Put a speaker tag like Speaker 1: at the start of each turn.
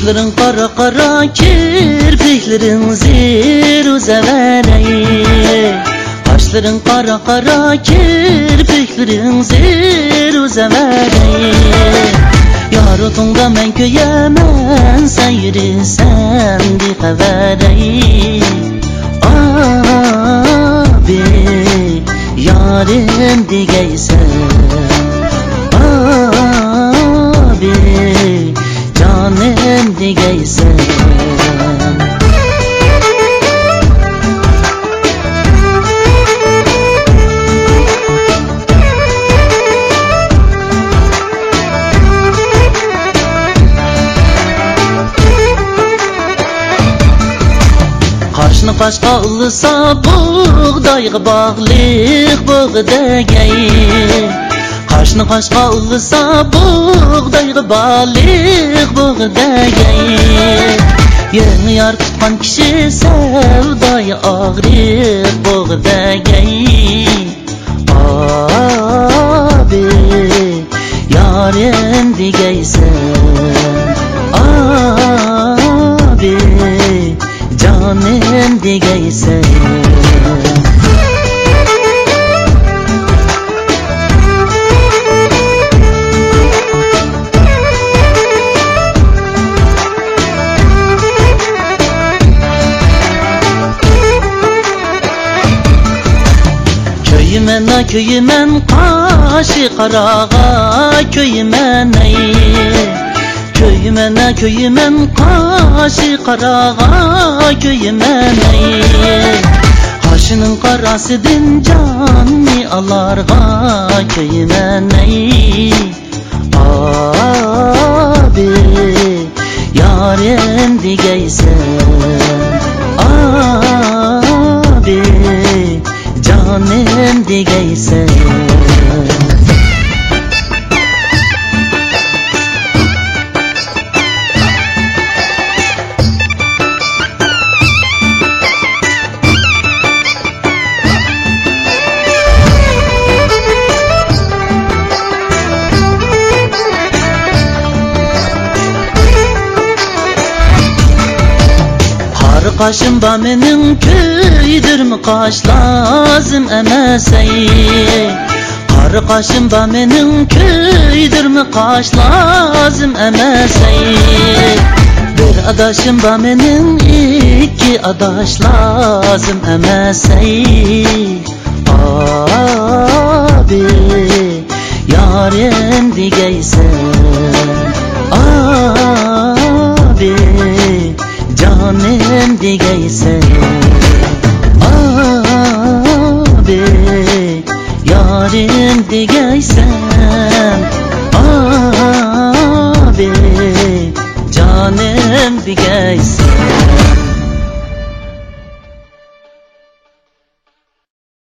Speaker 1: Kaşların kara kara kirpiklerin zir uzeverey Kaşların kara kara kirpiklerin zir uzeverey Yarıtında men köyemen sen yürüsen bir haberey Abi yarim digeysen Qaşqa ılısa buğdayğı bağlıq buğdagay Qarşını qaşqa ılısa buğdayğı bağlıq buğdagay Yeni yar tutqan kişi sevdayı ağrıq buğdagay Abi yarim digeysen Abi canım digeysen Köyümen a köyümen kaşı karağa köyümen ey Köyümen a köyümen kaşı karağa köyümen ey Kaşının karasıdın canı alarga köyümen ey Abi yarim digeysen kaşımda menin köydür mü? Kaş lazım emesey. Har kaşımda menin köydür mü? Kaş lazım emesey. Bir adaşımda menin iki adaş lazım emesey. Abi canım digeysen Abi yarim digeysen Abi canım digeysen